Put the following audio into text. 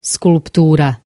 sculptura